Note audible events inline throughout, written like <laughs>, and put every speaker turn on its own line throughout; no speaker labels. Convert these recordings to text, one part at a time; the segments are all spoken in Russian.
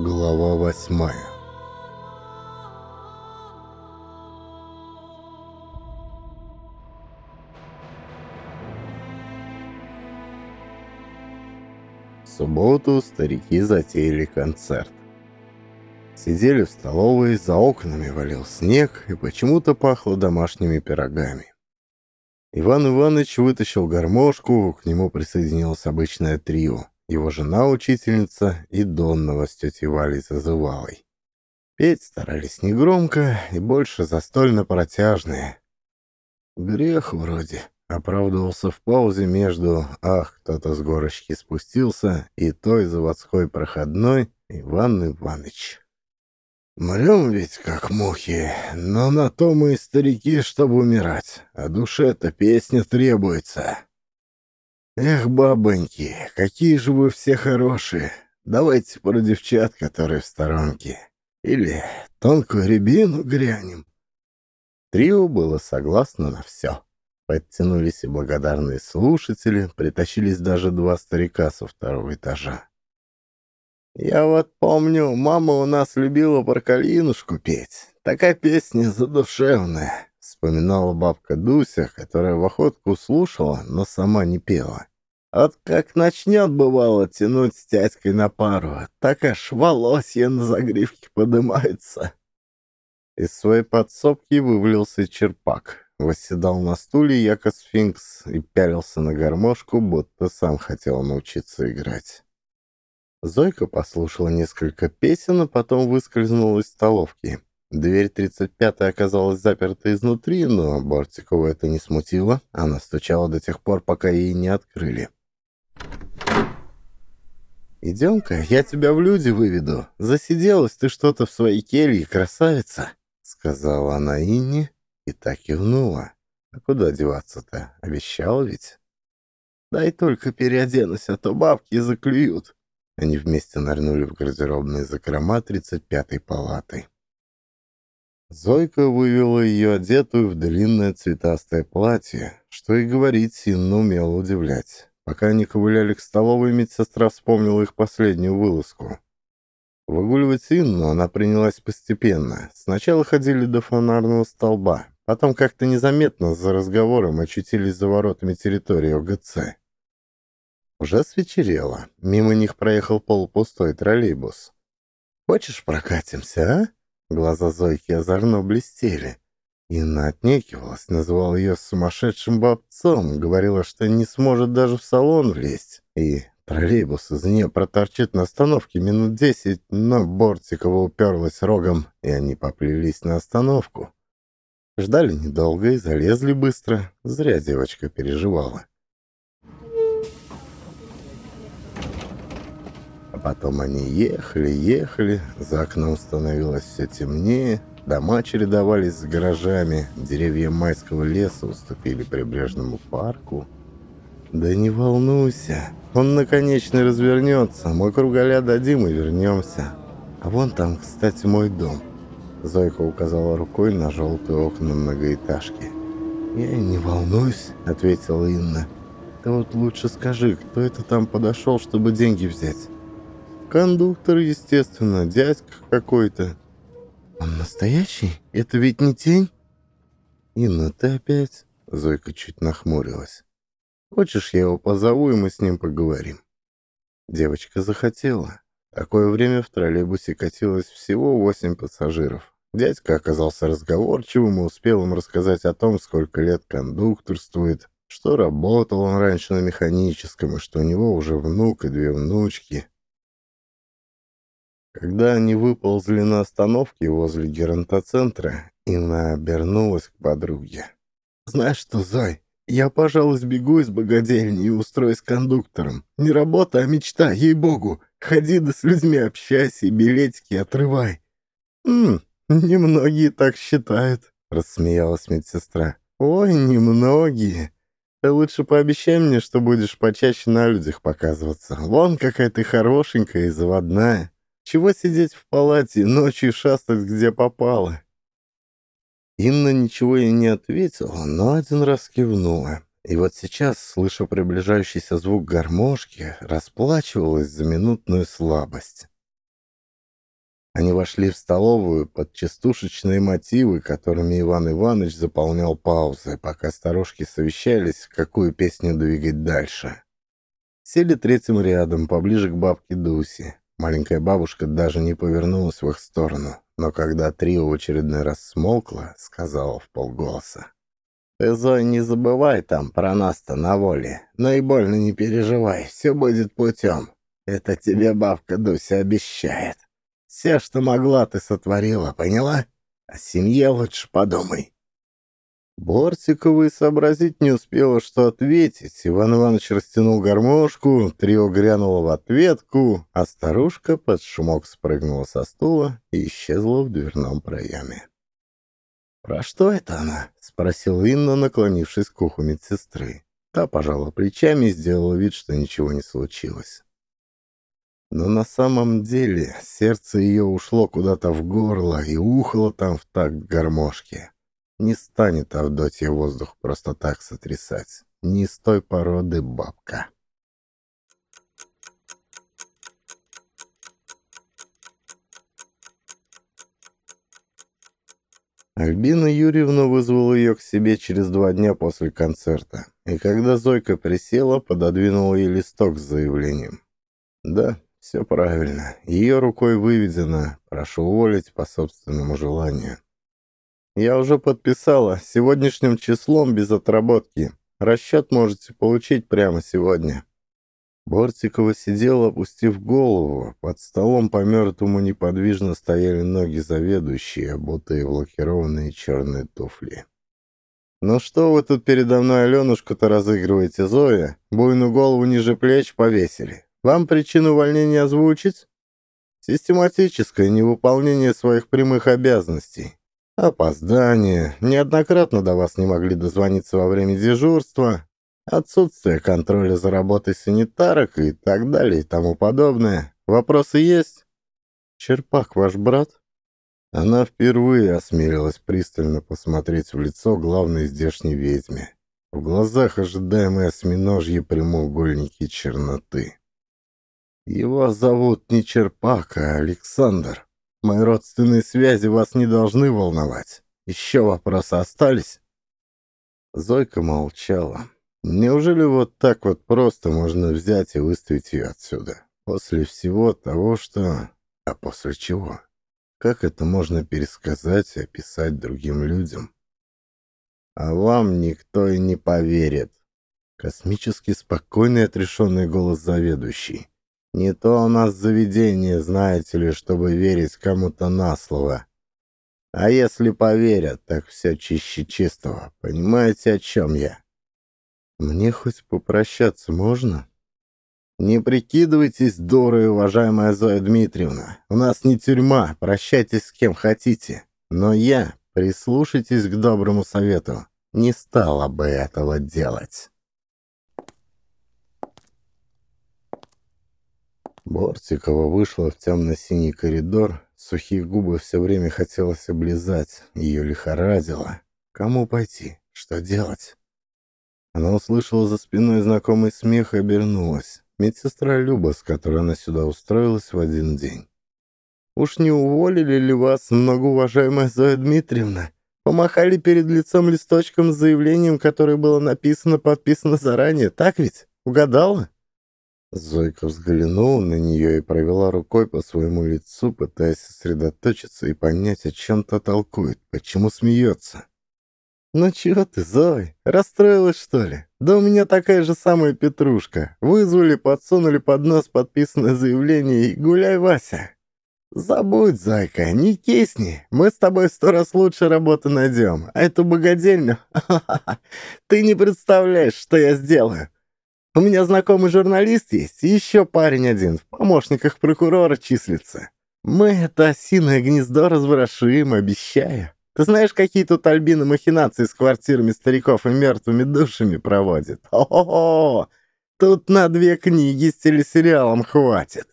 Глава восьмая В субботу старики затеяли концерт. Сидели в столовой, за окнами валил снег и почему-то пахло домашними пирогами. Иван Иванович вытащил гармошку, к нему присоединилось обычное трио. Его жена, учительница и Донного с тетей Валей зазывалой. Петь старались негромко и больше застольно-протяжные. «Грех вроде», — оправдывался в паузе между «Ах, кто-то с горочки спустился» и той заводской проходной Иван Иваныч. «Мрем ведь как мухи, но на то мы и старики, чтобы умирать, а душе-то песня требуется». «Эх, бабоньки, какие же вы все хорошие! Давайте про девчат, которые в сторонке. Или тонкую рябину грянем». Трио было согласно на все. Подтянулись и благодарные слушатели, притащились даже два старика со второго этажа. «Я вот помню, мама у нас любила про калинушку петь. Такая песня задушевная вспоминала бабка Дуся, которая в охотку слушала, но сама не пела. От как начнет, бывало, тянуть с тядькой на пару, так аж волосья на загривке подымается. Из своей подсобки вывалился черпак. Восседал на стуле яко сфинкс и пялился на гармошку, будто сам хотел научиться играть. Зойка послушала несколько песен, а потом выскользнула из столовки. Дверь 35-й оказалась заперта изнутри, но Бортикову это не смутило. Она стучала до тех пор, пока ей не открыли. «Идем-ка, я тебя в люди выведу. Засиделась ты что-то в своей келье, красавица!» Сказала она Инне и так кивнула. «А куда деваться-то? Обещал ведь?» «Дай только переоденусь, а то бабки заклюют». Они вместе нырнули в гардеробные закрома 35-й палаты. Зойка вывела ее одетую в длинное цветастое платье, что и говорить сильно умела удивлять. А потом они ехали, ехали, за окном становилось все темнее, дома чередовались с гаражами, деревья майского леса уступили прибрежному парку. «Да не волнуйся, он наконечно развернется, мы круголя дадим и вернемся. А вон там, кстати, мой дом». Зойка указала рукой на желтые окна многоэтажки. «Я не волнуюсь», — ответила Инна. «Ты вот лучше скажи, кто это там подошел, чтобы деньги взять?» Кондуктор, естественно, дядька какой-то. Он настоящий? Это ведь не тень? Инна, ты опять? Зойка чуть нахмурилась. Хочешь, я его позову, и мы с ним поговорим? Девочка захотела. Такое время в троллейбусе катилось всего восемь пассажиров. Дядька оказался разговорчивым и успел им рассказать о том, сколько лет кондукторствует, что работал он раньше на механическом, и что у него уже внук и две внучки. Когда они выползли на остановке возле Геронтоцентра, Инна обернулась к подруге. «Знаешь что, Зай, я, пожалуй, сбегу из богадельни и устроюсь кондуктором. Не работа, а мечта, ей-богу. Ходи да с людьми общайся и билетики отрывай». «Ммм, немногие так считают», — рассмеялась медсестра. «Ой, немногие. Ты лучше пообещай мне, что будешь почаще на людях показываться. Вон какая ты хорошенькая и заводная». Чего сидеть в палате, ночью шастать где попало?» Инна ничего ей не ответила, но один раз кивнула. И вот сейчас, слыша приближающийся звук гармошки, расплачивалась за минутную слабость. Они Маленькая бабушка даже не повернулась в их сторону, но когда Трио в очередной раз смолкла, сказала в полголоса. «Ты, Зой, не забывай там про нас-то на воле, но и больно не переживай, все будет путем. Это тебе бабка Дуся обещает. Все, что могла, ты сотворила, поняла? О семье лучше подумай». Бортикова и сообразить не успела, что ответить. Иван Иванович растянул гармошку, трио грянуло в ответку, а старушка под шумок спрыгнула со стула и исчезла в дверном проеме. «Про что это она?» — спросил Инна, наклонившись к уху медсестры. Та пожала плечами и сделала вид, что ничего не Я уже подписала. Сегодняшним числом без отработки. Расчет можете получить прямо сегодня». Бортикова сидела, опустив голову. Под столом по мертвому неподвижно стояли ноги заведующие, обутые в лакированные черные туфли. «Ну что вы тут передо мной Аленушку-то разыгрываете, Зоя? Буйную голову ниже плеч повесили. Вам причину увольнения озвучить?» «Систематическое невыполнение своих прямых обязанностей опоздание, неоднократно до вас не могли дозвониться во время дежурства, отсутствие контроля за работой санитарок и так далее и тому подобное. Вопросы есть? Черпак ваш брат? Она впервые осмелилась пристально посмотреть в лицо главной здешней ведьме. В глазах ожидаемые осьминожьи прямоугольники черноты. Его зовут не Черпак, а Александр. Мои родственные связи вас не должны волновать. Еще вопросы остались?» Зойка молчала. Неужели вот так вот просто можно взять и выставить ее отсюда? После всего того, что... А после чего? Как это можно Не то у нас заведение, знаете ли, чтобы верить кому-то на слово. А если поверят, так все чище чистого. Понимаете, о чем я? Мне хоть попрощаться можно? Не прикидывайтесь, дурой, уважаемая Зоя Дмитриевна. У нас не тюрьма, прощайтесь с кем хотите. Но я, прислушайтесь к доброму совету, не стала бы этого делать. Бортикова вышла в темно-синий коридор, сухие губы все время хотелось облизать, ее лихорадило. Кому пойти? Что делать? Она услышала за спиной знакомый смех и обернулась. Медсестра Люба, с которой она сюда устроилась в один день. «Уж Зойка взглянула на нее и провела рукой по своему лицу, пытаясь сосредоточиться и понять, о чем то толкует, почему смеется. «Ну чего ты, Зой, расстроилась, что ли? Да у меня такая же самая петрушка. Вызвали, подсунули под нос подписанное заявление и гуляй, Вася!» «Забудь, зайка, не кисни. Мы с тобой сто раз лучше работы найдем. А эту богадельню... <laughs> Ты не представляешь, что я сделаю!» У меня знакомый журналист есть и еще парень один, в помощниках прокурора числится. Мы это осиное гнездо разворошим, обещаю. Ты знаешь, какие тут Альбины махинации с квартирами стариков и мертвыми душами проводит? О-о-о! Тут на две книги с телесериалом хватит.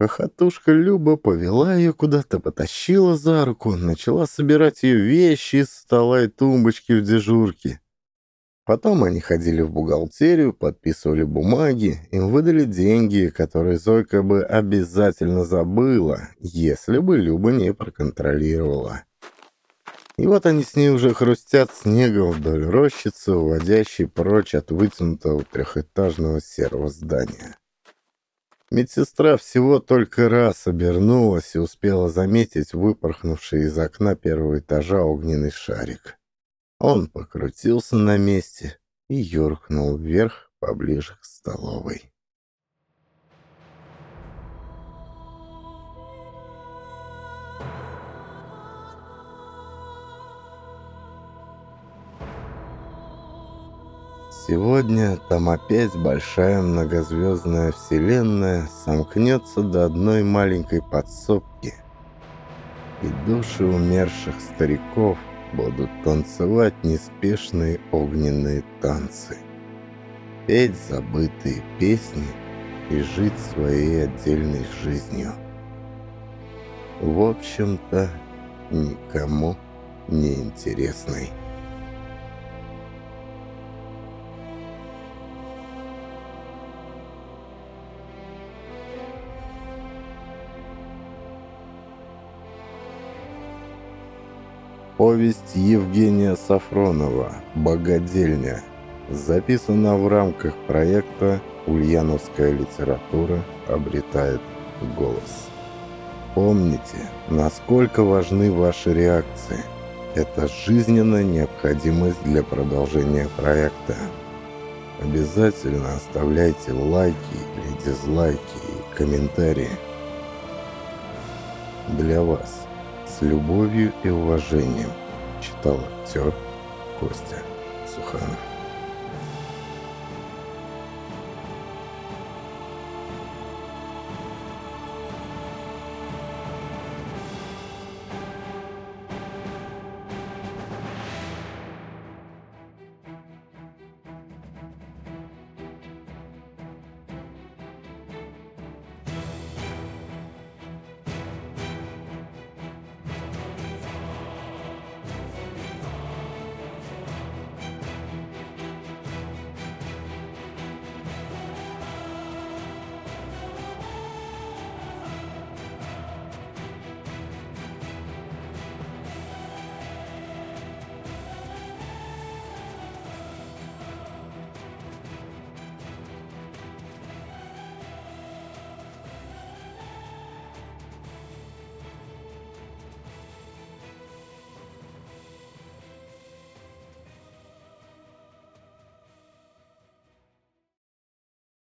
Хохотушка Люба повела ее куда-то, потащила за руку, начала собирать ее вещи из стола и тумбочки в дежурке. Потом они ходили в бухгалтерию, подписывали бумаги, им выдали деньги, которые Зойка бы обязательно забыла, если бы Люба не проконтролировала. И вот они с ней уже хрустят снегом вдоль рощицы, уводящей прочь от вытянутого Он покрутился на месте и юркнул вверх поближе к столовой. Сегодня там опять большая многозвездная вселенная сомкнется до одной маленькой подсобки. И души умерших стариков будут танцевать неспешные огненные танцы, петь забытые песни и жить своей отдельной жизнью. В общем-то, никому не интересной. Повесть Евгения Сафронова «Богодельня» записана в рамках проекта «Ульяновская литература обретает голос». Помните, насколько важны ваши реакции. Это жизненно необходимость для продолжения проекта. Обязательно оставляйте лайки или дизлайки и комментарии. Для вас – с любовью и уважением, читал актер Костя Суханов.